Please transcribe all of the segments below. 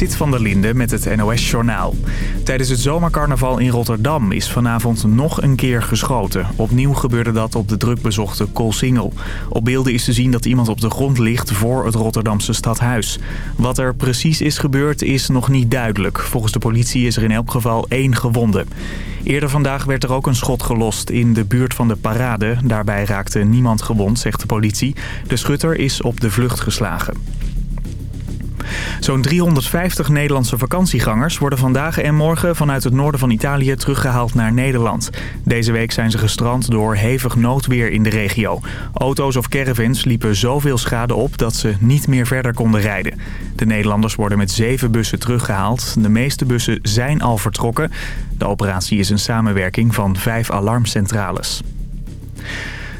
Sit van der Linde met het NOS-journaal. Tijdens het zomercarnaval in Rotterdam is vanavond nog een keer geschoten. Opnieuw gebeurde dat op de drukbezochte Koolsingel. Op beelden is te zien dat iemand op de grond ligt voor het Rotterdamse stadhuis. Wat er precies is gebeurd is nog niet duidelijk. Volgens de politie is er in elk geval één gewonde. Eerder vandaag werd er ook een schot gelost in de buurt van de parade. Daarbij raakte niemand gewond, zegt de politie. De schutter is op de vlucht geslagen. Zo'n 350 Nederlandse vakantiegangers worden vandaag en morgen vanuit het noorden van Italië teruggehaald naar Nederland. Deze week zijn ze gestrand door hevig noodweer in de regio. Auto's of caravans liepen zoveel schade op dat ze niet meer verder konden rijden. De Nederlanders worden met zeven bussen teruggehaald. De meeste bussen zijn al vertrokken. De operatie is een samenwerking van vijf alarmcentrales.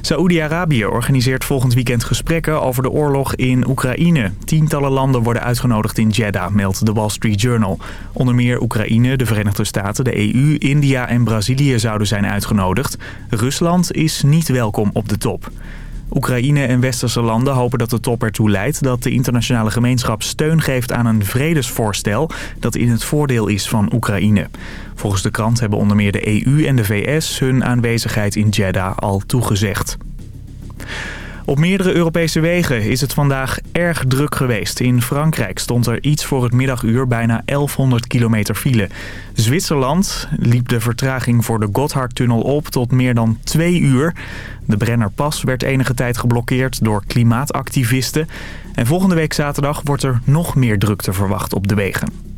Saoedi-Arabië organiseert volgend weekend gesprekken over de oorlog in Oekraïne. Tientallen landen worden uitgenodigd in Jeddah, meldt de Wall Street Journal. Onder meer Oekraïne, de Verenigde Staten, de EU, India en Brazilië zouden zijn uitgenodigd. Rusland is niet welkom op de top. Oekraïne en westerse landen hopen dat de top ertoe leidt dat de internationale gemeenschap steun geeft aan een vredesvoorstel dat in het voordeel is van Oekraïne. Volgens de krant hebben onder meer de EU en de VS hun aanwezigheid in Jeddah al toegezegd. Op meerdere Europese wegen is het vandaag erg druk geweest. In Frankrijk stond er iets voor het middaguur bijna 1100 kilometer file. Zwitserland liep de vertraging voor de Gotthardtunnel op tot meer dan twee uur. De Brennerpas werd enige tijd geblokkeerd door klimaatactivisten. En volgende week zaterdag wordt er nog meer drukte verwacht op de wegen.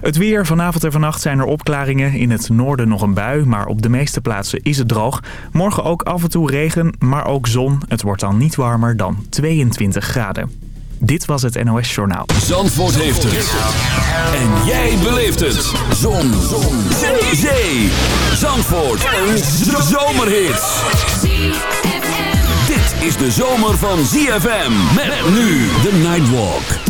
Het weer. Vanavond en vannacht zijn er opklaringen. In het noorden nog een bui, maar op de meeste plaatsen is het droog. Morgen ook af en toe regen, maar ook zon. Het wordt dan niet warmer dan 22 graden. Dit was het NOS Journaal. Zandvoort heeft het. En jij beleeft het. Zon. zon. Zee. Zee. Zandvoort. Een zomerhit. Dit is de zomer van ZFM. Met nu de Nightwalk.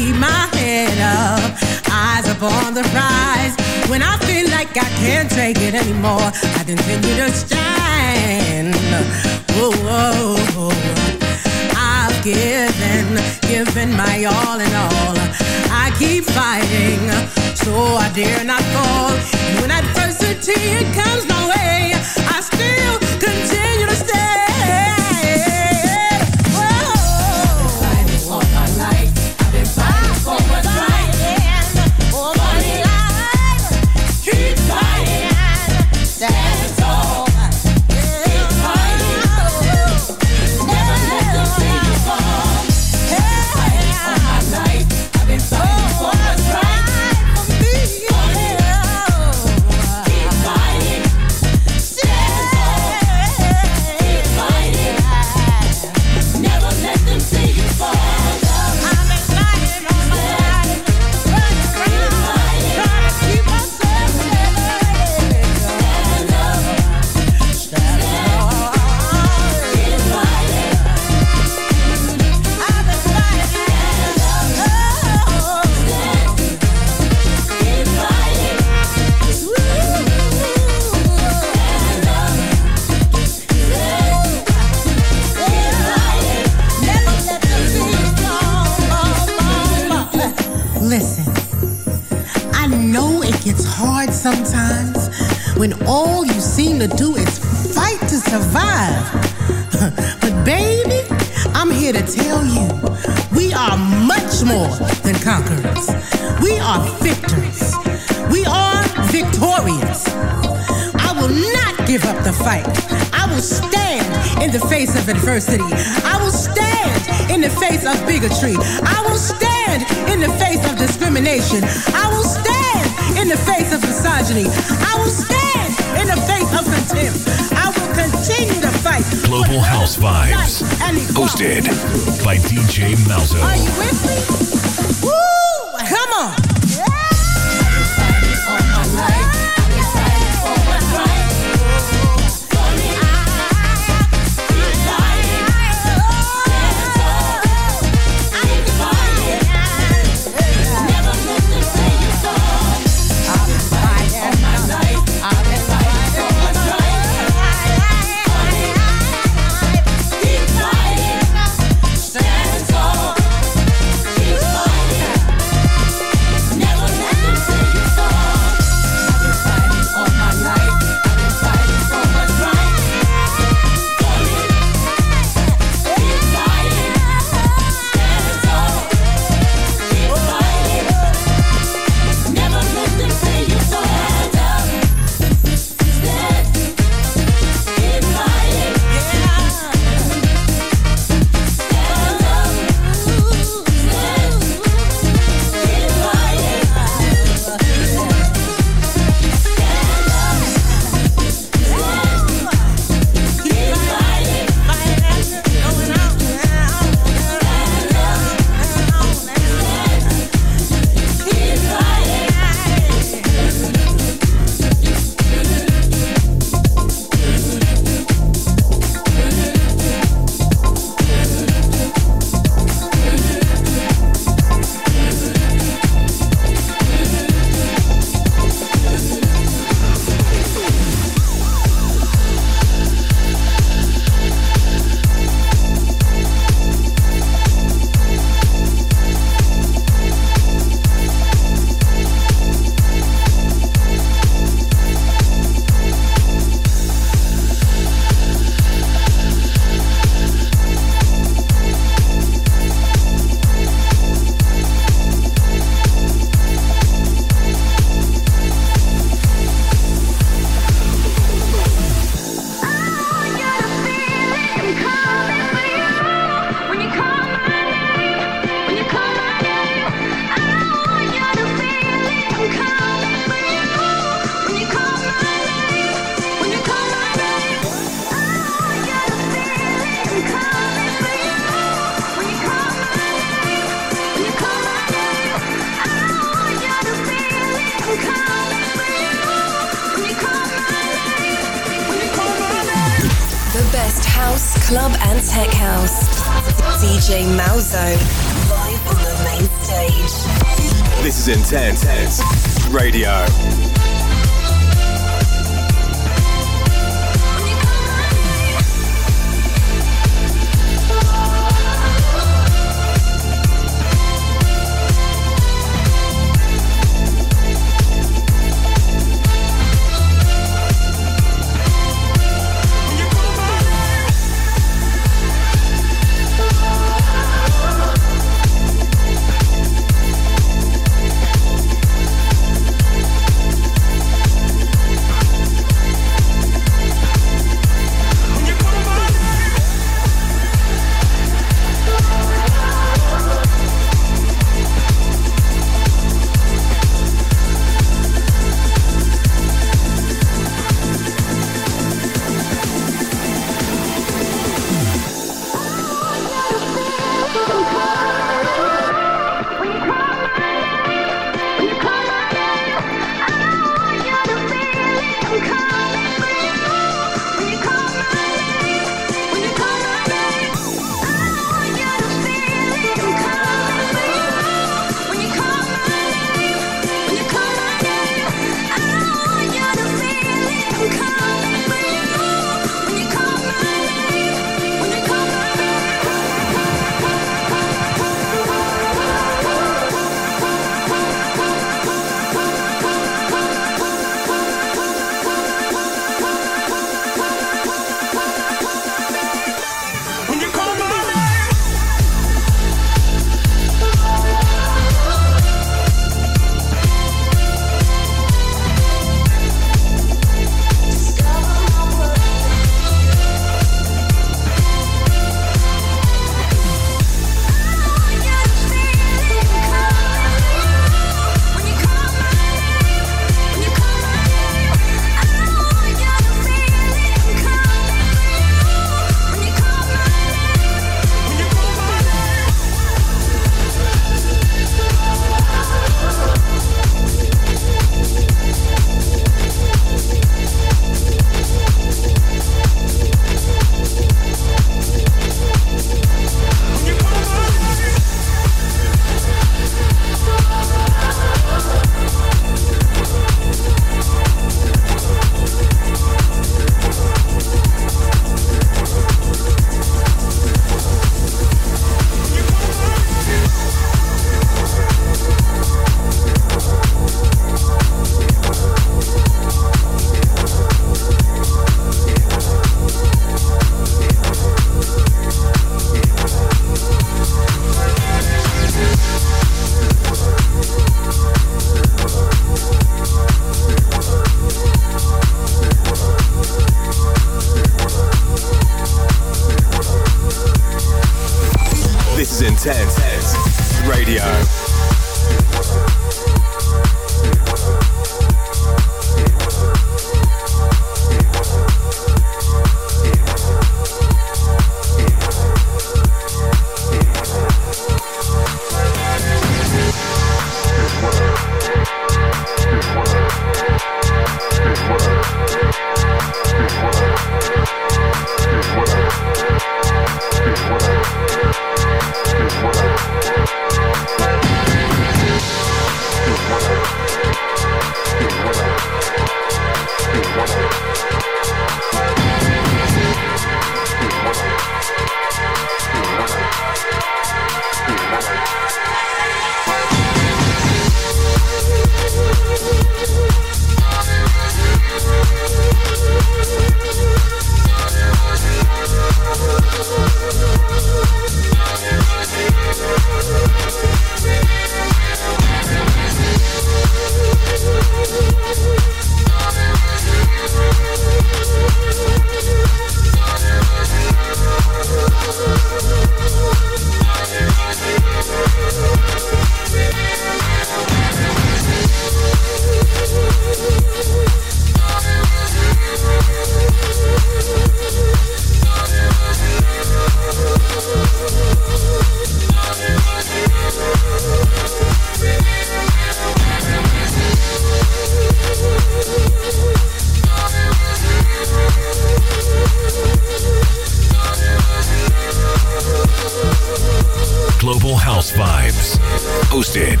Hosted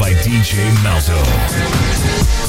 by DJ Malzo.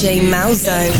DJ Malzo,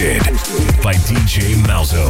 Hosted by DJ Malzo.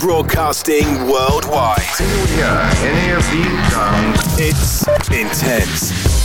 Broadcasting worldwide. any of these songs. It's intense.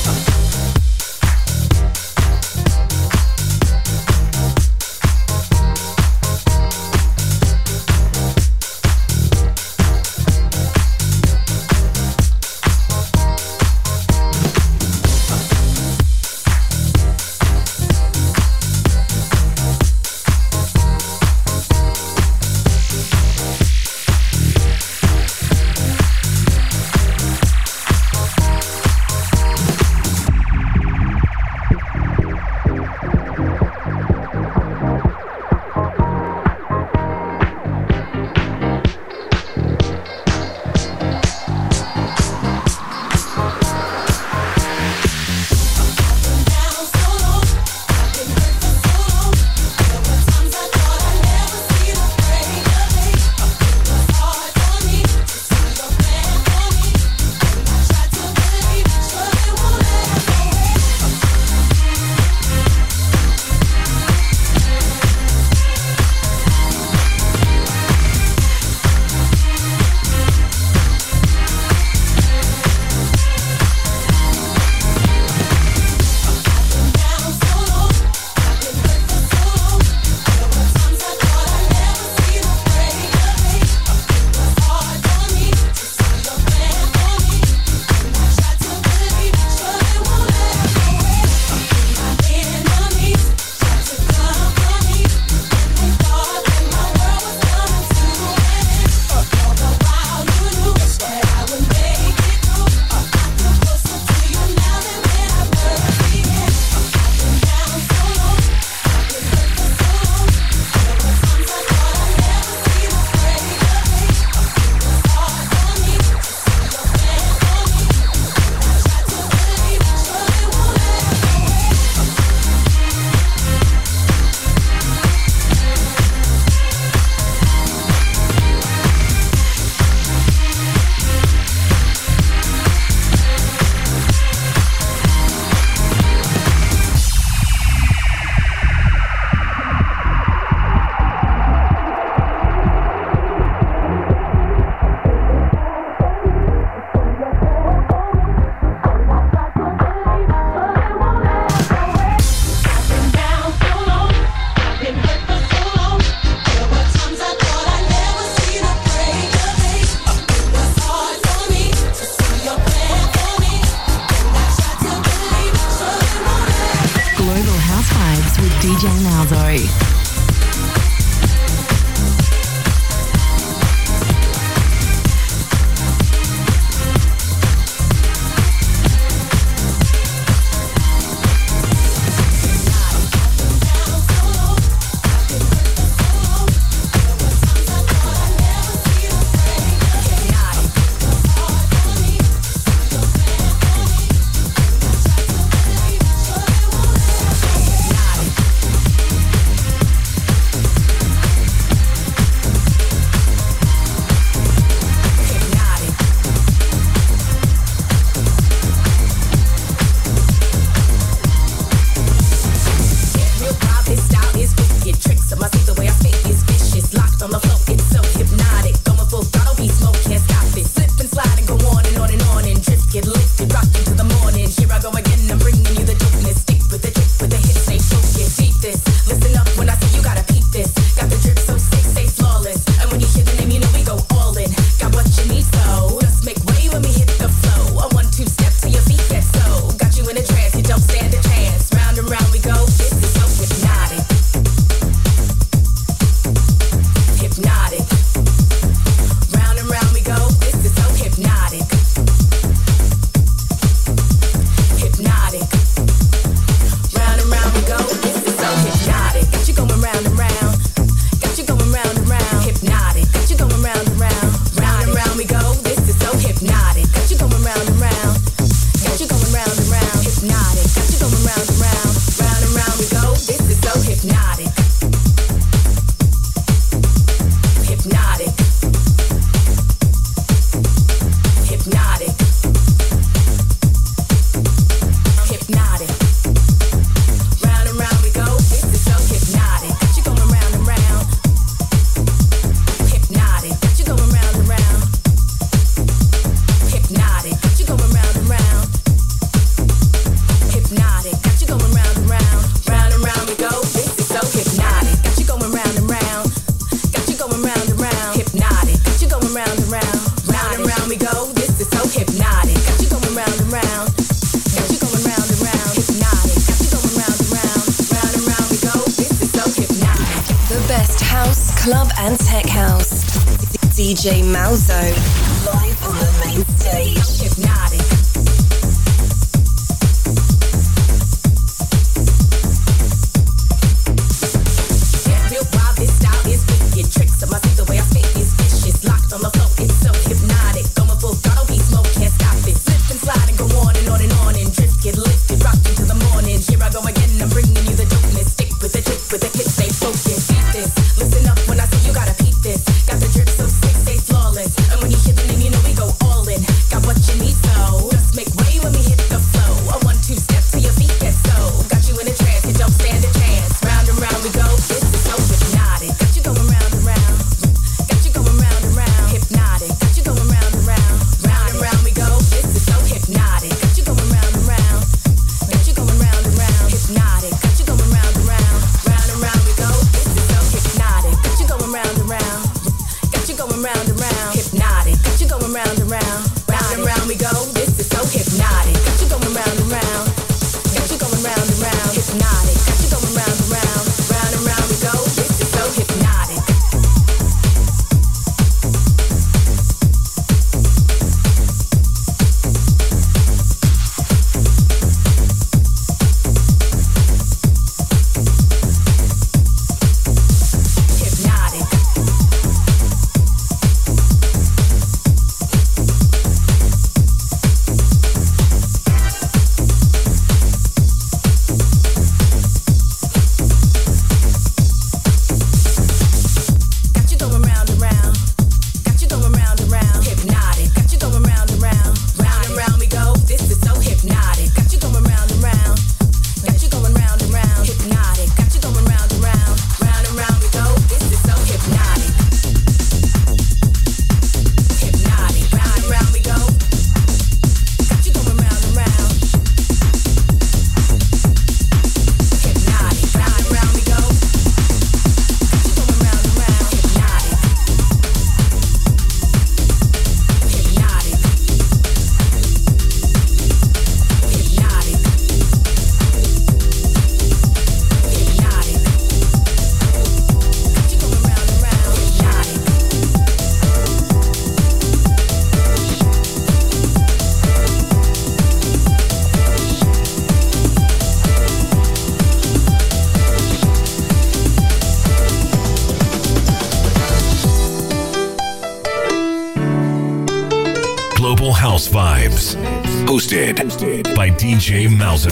hosted, by DJ Malzo.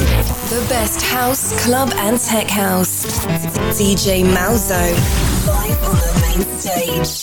The best house, club, and tech house. DJ Malzo. Live on the main stage.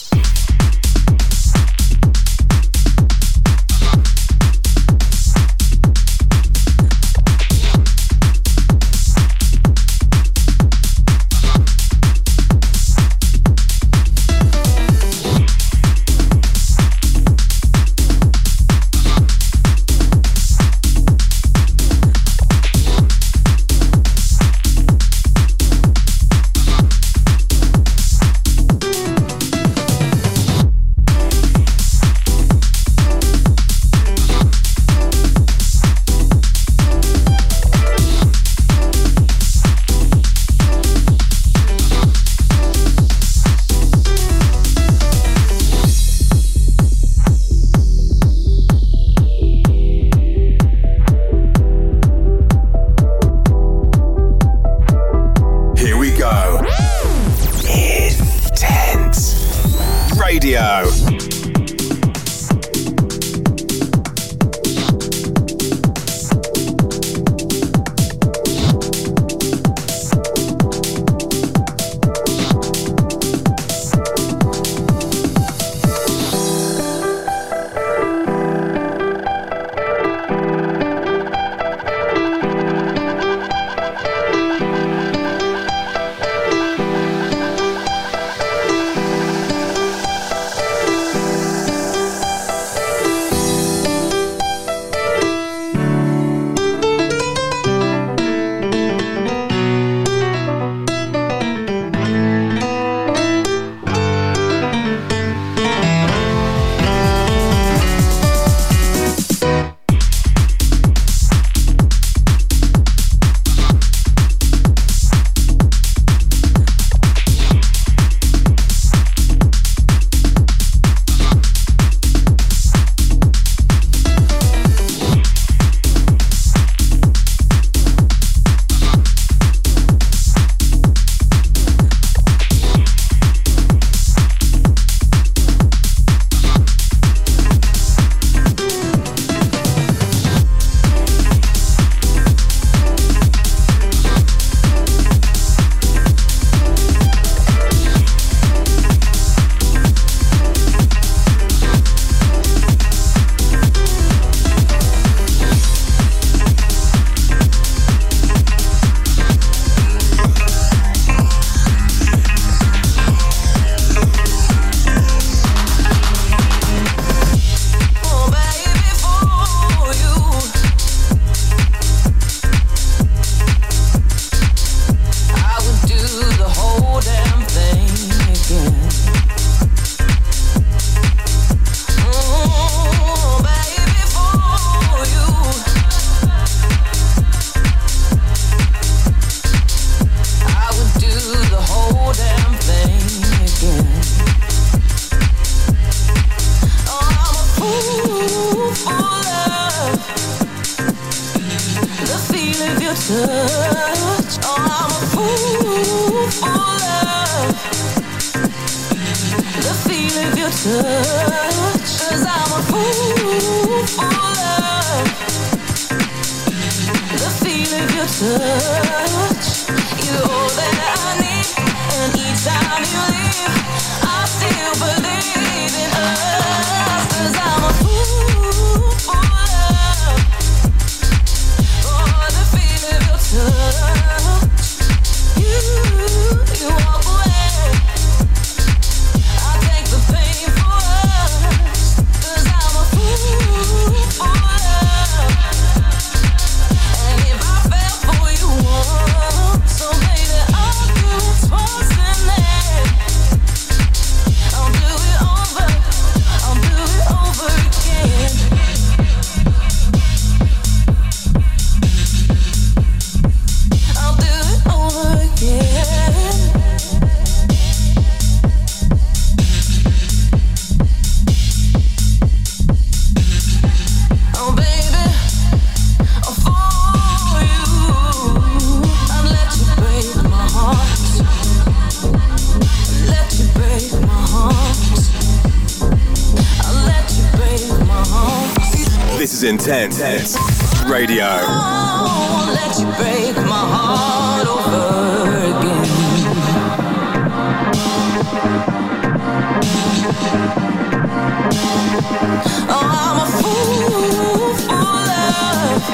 For love.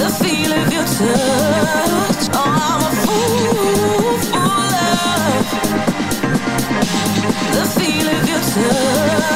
The feel of your touch. Oh, I'm a fool for love. The feel of your touch.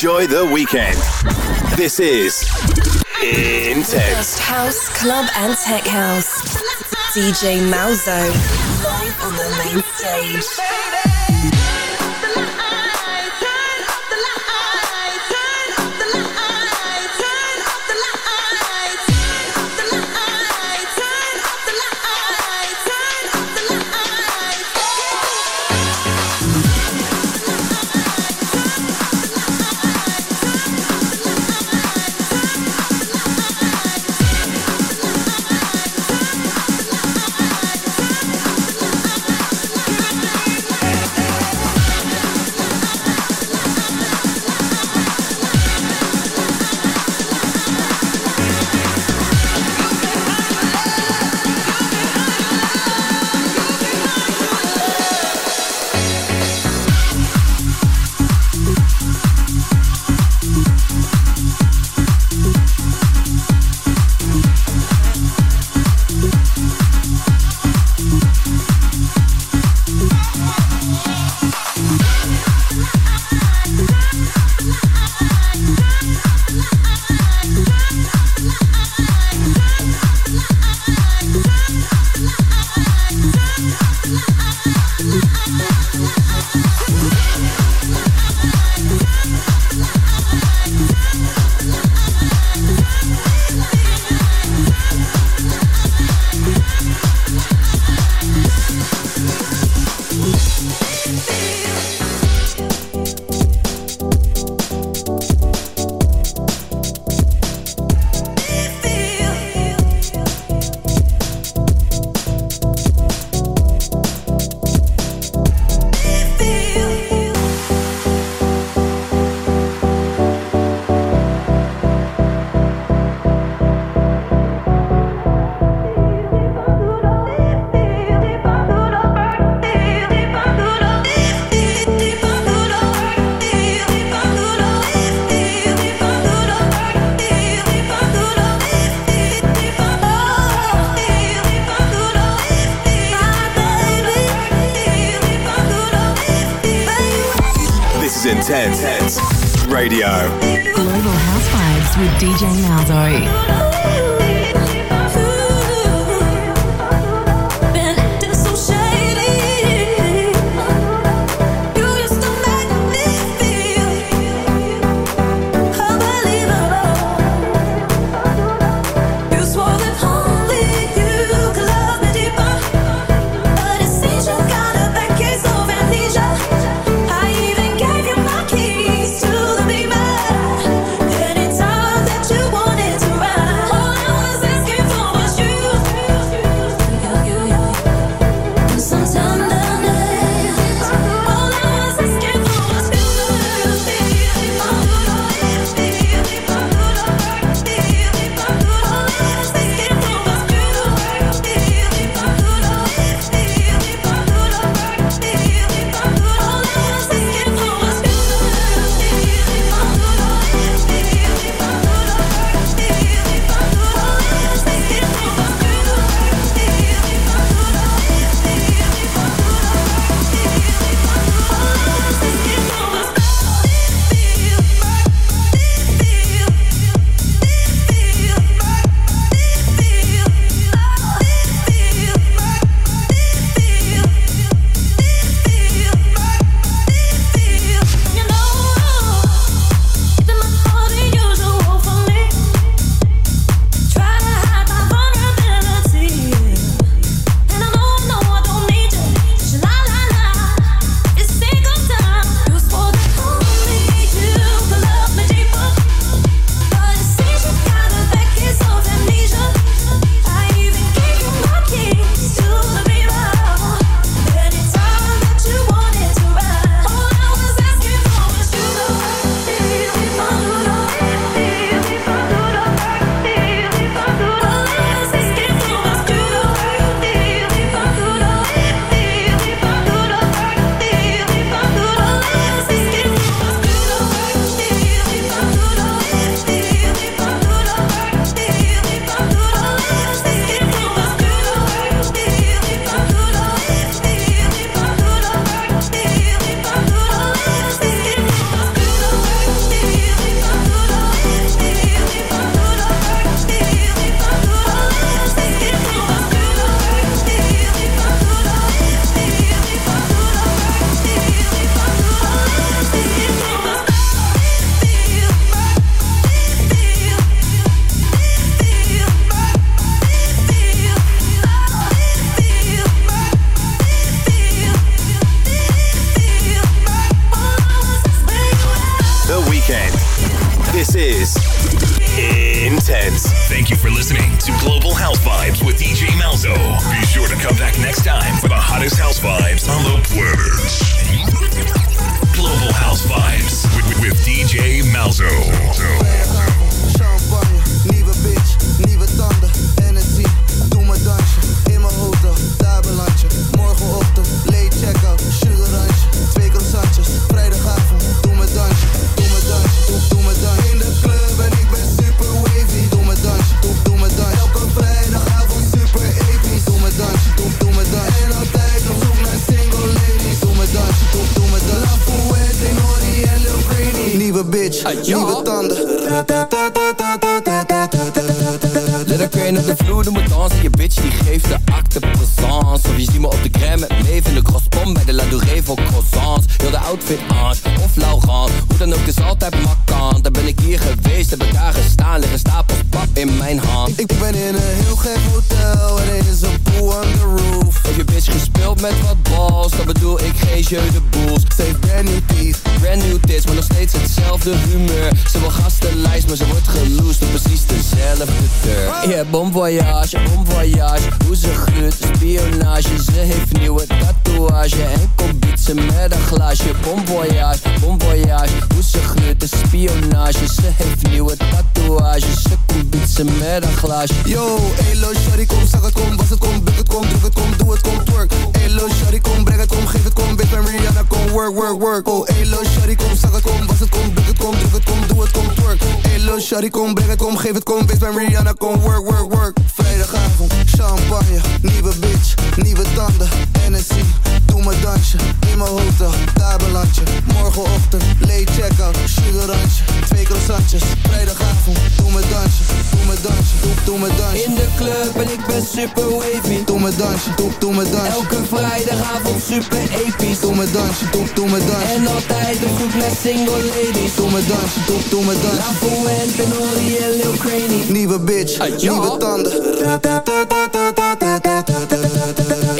Enjoy the weekend. This is Intense. House, club, and tech house. DJ Malzo. Live on the main stage. Of je ziet me op de crème met Maeve in de Bij de La Douree voor croissants. Heel de outfit Ange of Laurent. Hoe dan ook, is altijd makkant Daar ben ik hier geweest, heb ik daar gestaan. Liggen stapels pap in mijn hand. Ik ben in een heel gek hotel. Er is met wat balls. Dan bedoel ik geen jeu de boels. Ze heeft brand new teeth, Brand new tits, maar nog steeds hetzelfde humeur. Ze wil gastenlijst, maar ze wordt geloosd Op precies dezelfde deur. Yeah, bon voyage, bon voyage. Hoe ze gluurt, spionage. Ze heeft nieuwe tatoeage En komt bietsen met een glaasje. Bon voyage, bon voyage. Hoe ze gluurt, spionage. Ze heeft nieuwe tatoeage. Ze komt bietsen met een glaasje. Yo, elo, shawty, kom, zag het, kom, was het, kom, buk het, kom, druk het, kom, doe het, kom, twerk. Elo, Shari kom brengen, kom geef het, kom Bip en Rihanna, kom work, work, work. Oh, elo, shawty, kom zak het, kom was het, kom buk het, kom druk het, kom doe het, kom work. Elo, shawty, kom brengen, kom geef het, kom Bip en Rihanna, kom work, work, work. Vrijdagavond, champagne, nieuwe bitch, nieuwe tanden Hennessy, doe mijn dansje, in mijn hotel, daar Morgenochtend, late check-out, sugarantje, twee croissantjes Vrijdagavond, doe mijn dansje, doe mijn dansje, doe, doe mijn dansje. In de club en ik ben super wavy. Doe me dansje, doe, doe mijn dansje. Elke vrijdagavond super episch Doe me dansje, doe, doe me dansje En altijd een groep met single ladies Doe me dansje, doe, doe me dansje La Fuente, Nori en Lil Craney Nieuwe bitch, nieuwe tanden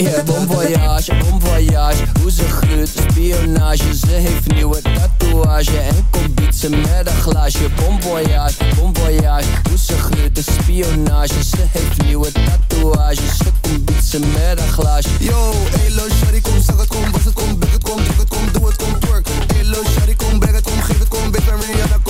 Yeah, bon voyage, bon voyage Hoe ze gluurt, spionage. Ze heeft nieuwe tatoeage En komt bietsen met een glaasje Bon voyage, bon voyage Hoe ze gluurt, spionage. Ze heeft nieuwe tatoeage. Ze komt bietsen met een glaasje Yo, elo, shawty, kom, zeg het, kom, was het, kom, bek het, kom, druk het, kom, doe het, kom, twerk. Elo, shawty, kom, bek het, kom, geef het, kom, ben Rihanna, kom,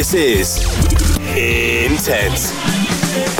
This is Intense.